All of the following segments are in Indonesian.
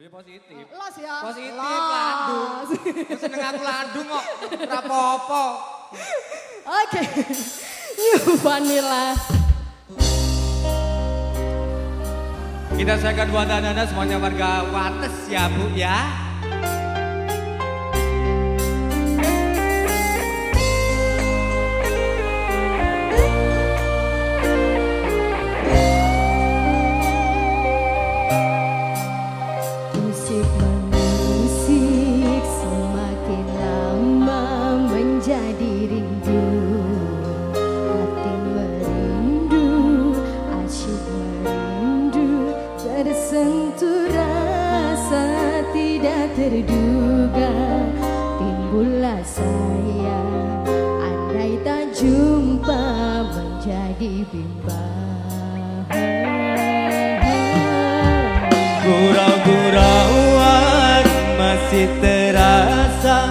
Duwe positif. Los ya. Positif Los. landung. Seneng aku landung kok. Ora apa-apa. Oke. New Vanilla. Kita siapkan buat anda semuanya warga Wates ya Bu ya. Tersentuh rasa tidak terduga. Timbullah saya Andai tak jumpa menjadi bimbang Gurau-gurauan masih terasa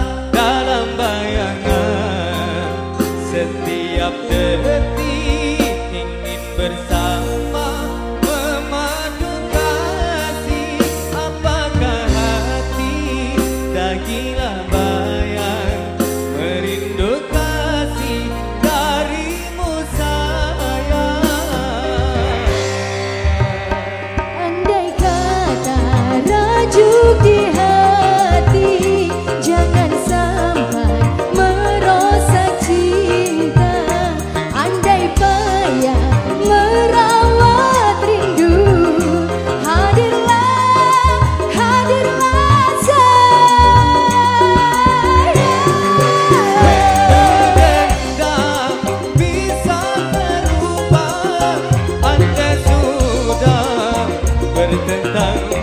噔噔噔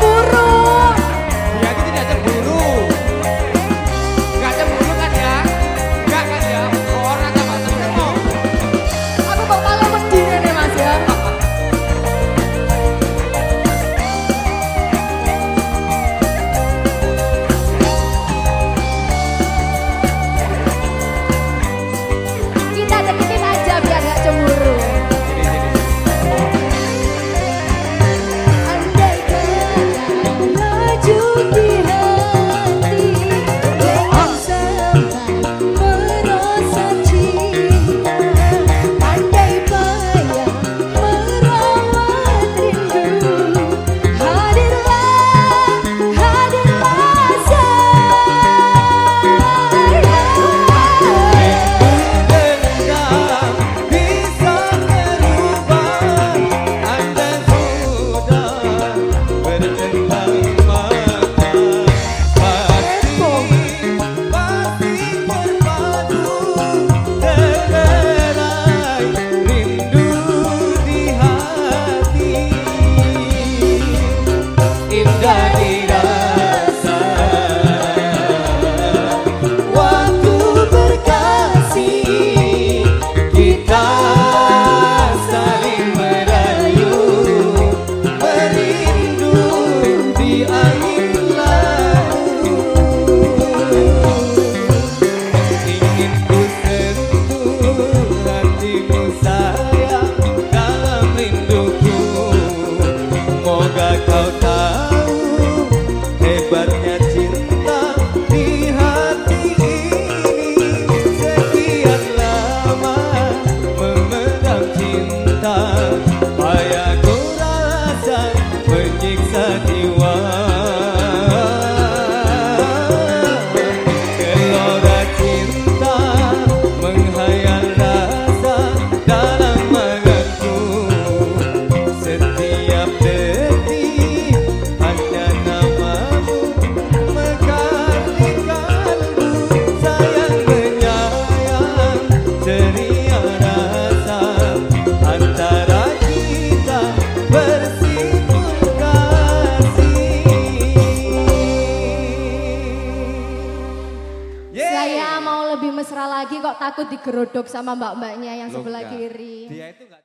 burro Takut digerodok sama mbak-mbaknya yang Loh, sebelah enggak. kiri. Dia itu enggak